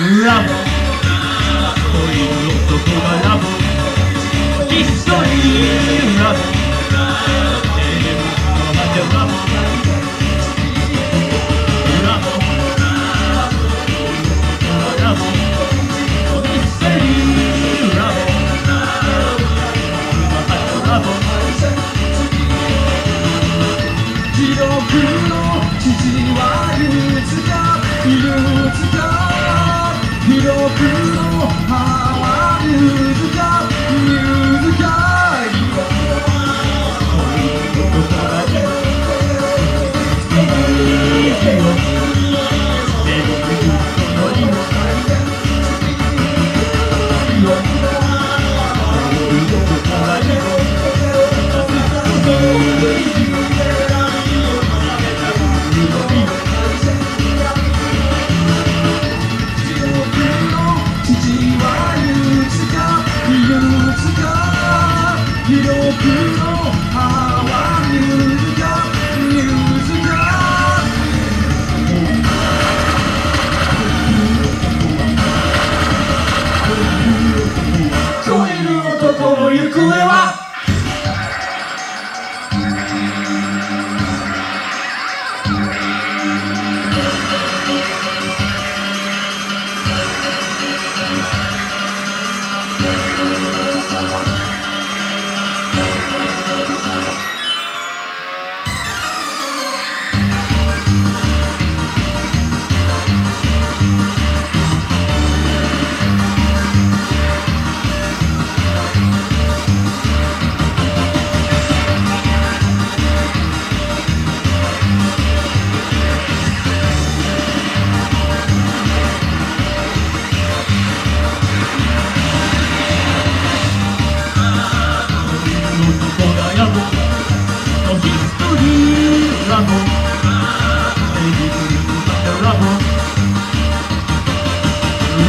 ラボそういう男がラボひっそりラボテレビのまでラボラボラボひっそりラボラボ記録の父は言つか言つか記録の母は言 You.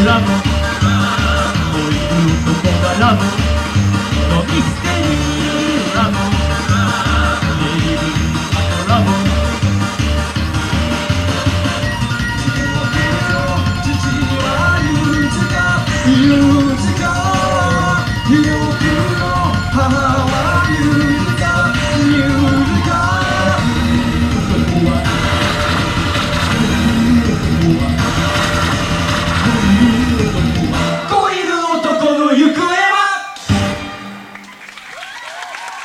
ラブ恋いうとこがラブのミステリーラブレイブンラブ父は言うつか